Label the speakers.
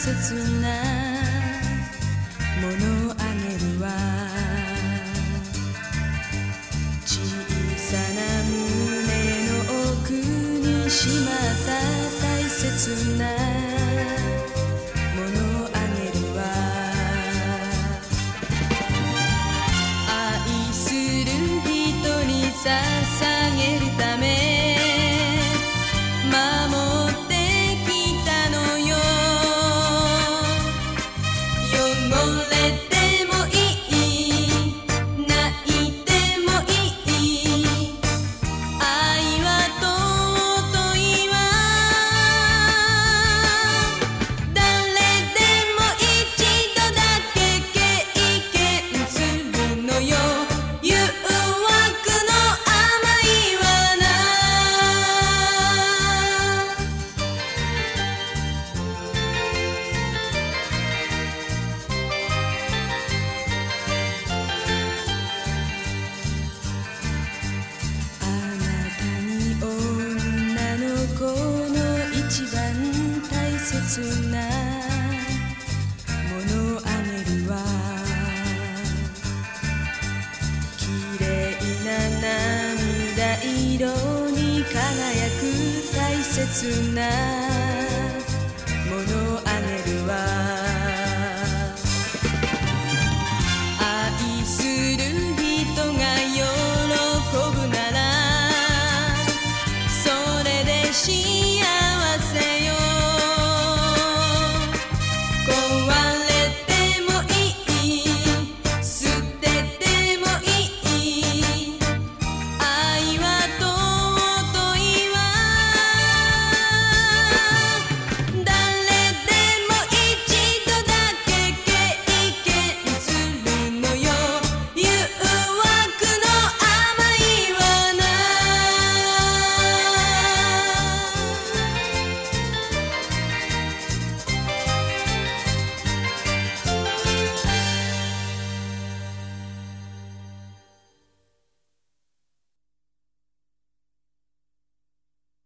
Speaker 1: 切なものあげるわ。小さな胸の奥にしまった大切なもの。あげるわ愛する人にさつな物あげるわ綺麗な涙色に輝く大切な物あげるわ。愛する人が喜ぶならそれで